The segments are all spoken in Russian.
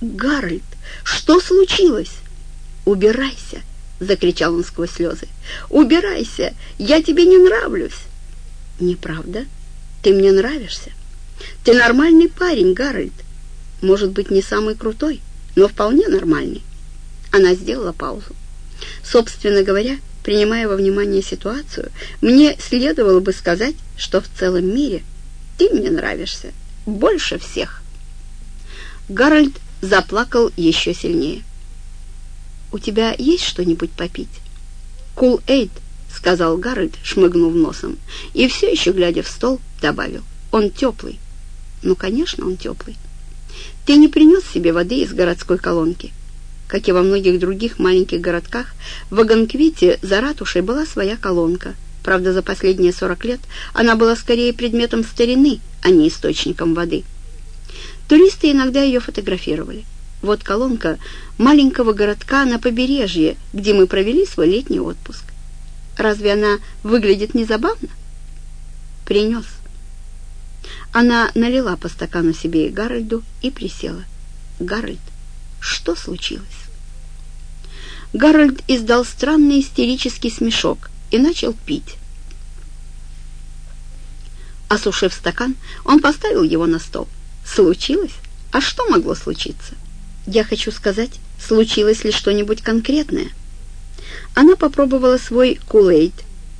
Гарольд, что случилось?» «Убирайся!» — закричал он сквозь слезы. «Убирайся! Я тебе не нравлюсь!» «Неправда? Ты мне нравишься. Ты нормальный парень, Гарольд. Может быть, не самый крутой, но вполне нормальный». Она сделала паузу. Собственно говоря, принимая во внимание ситуацию, мне следовало бы сказать, что в целом мире ты мне нравишься больше всех. Гарольд заплакал еще сильнее. «У тебя есть что-нибудь попить?» «Кул Эйд», — сказал Гарольд, шмыгнув носом, и все еще, глядя в стол, добавил. «Он теплый». «Ну, конечно, он теплый. Ты не принес себе воды из городской колонки?» Как и во многих других маленьких городках, в Оганквите за ратушей была своя колонка. Правда, за последние 40 лет она была скорее предметом старины, а не источником воды. Туристы иногда ее фотографировали. Вот колонка маленького городка на побережье, где мы провели свой летний отпуск. Разве она выглядит незабавно? Принес. Она налила по стакану себе и Гарольду и присела. Гарольд, что случилось? Гарольд издал странный истерический смешок и начал пить. Осушив стакан, он поставил его на стол. Случилось? А что могло случиться? Я хочу сказать, случилось ли что-нибудь конкретное? Она попробовала свой кулейд,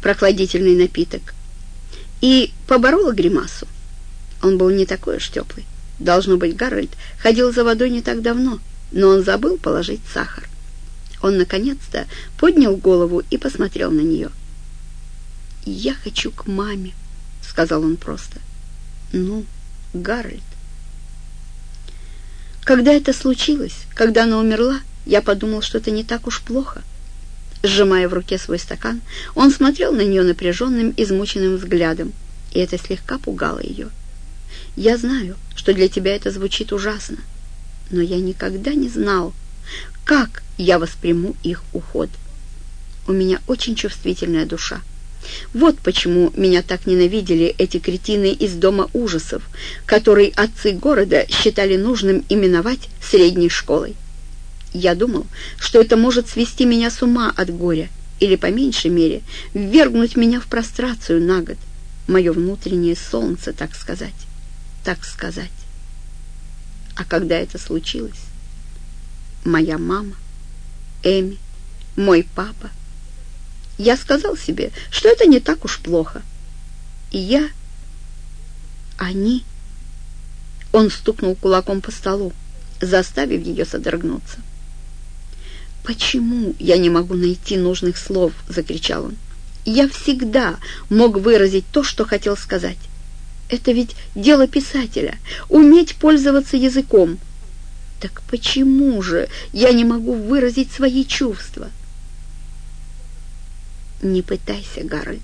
прохладительный напиток, и поборола гримасу. Он был не такой уж теплый. Должно быть, Гарольд ходил за водой не так давно, но он забыл положить сахар. Он, наконец-то, поднял голову и посмотрел на нее. «Я хочу к маме», — сказал он просто. «Ну, Гарольд». Когда это случилось, когда она умерла, я подумал, что это не так уж плохо. Сжимая в руке свой стакан, он смотрел на нее напряженным, измученным взглядом, и это слегка пугало ее. «Я знаю, что для тебя это звучит ужасно, но я никогда не знал, как я восприму их уход. У меня очень чувствительная душа. Вот почему меня так ненавидели эти кретины из Дома ужасов, который отцы города считали нужным именовать средней школой. Я думал, что это может свести меня с ума от горя, или, по меньшей мере, ввергнуть меня в прострацию на год, мое внутреннее солнце, так сказать, так сказать. А когда это случилось, моя мама, Эми, мой папа, я сказал себе, что это не так уж плохо. И я... Они... Он стукнул кулаком по столу, заставив ее содрогнуться. «Почему я не могу найти нужных слов?» — закричал он. «Я всегда мог выразить то, что хотел сказать. Это ведь дело писателя — уметь пользоваться языком. Так почему же я не могу выразить свои чувства?» Не пытайся, Гарольд.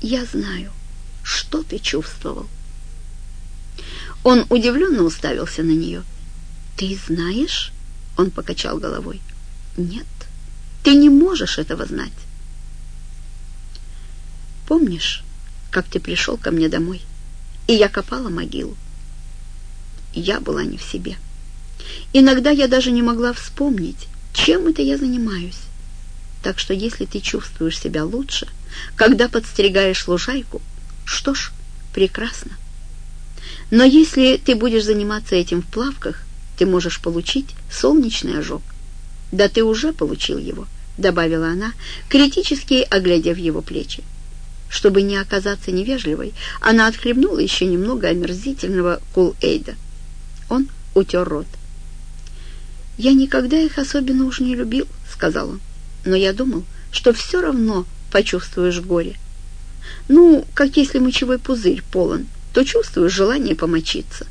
Я знаю, что ты чувствовал. Он удивленно уставился на нее. «Ты знаешь?» — он покачал головой. «Нет, ты не можешь этого знать». «Помнишь, как ты пришел ко мне домой, и я копала могилу? Я была не в себе. Иногда я даже не могла вспомнить, чем это я занимаюсь. Так что если ты чувствуешь себя лучше, когда подстерегаешь лужайку, что ж, прекрасно. Но если ты будешь заниматься этим в плавках, ты можешь получить солнечный ожог. Да ты уже получил его, добавила она, критически оглядев его плечи. Чтобы не оказаться невежливой, она отхлебнула еще немного омерзительного кул-эйда. Он утер рот. «Я никогда их особенно уж не любил», — сказал он но я думал, что все равно почувствуешь горе. Ну, как если мочевой пузырь полон, то чувствуешь желание помочиться.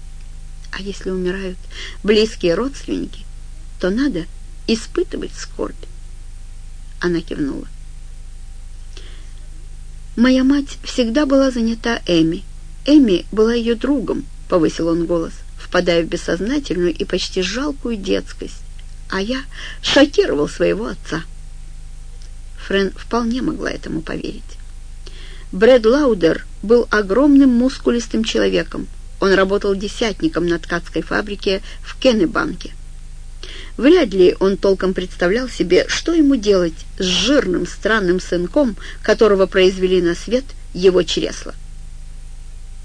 А если умирают близкие родственники, то надо испытывать скорбь. Она кивнула. Моя мать всегда была занята Эми. Эми была ее другом, повысил он голос, впадая в бессознательную и почти жалкую детскость. А я шокировал своего отца. Френ вполне могла этому поверить. Брэд Лаудер был огромным мускулистым человеком, Он работал десятником на ткацкой фабрике в Кеннебанке. Вряд ли он толком представлял себе, что ему делать с жирным странным сынком, которого произвели на свет его чресла.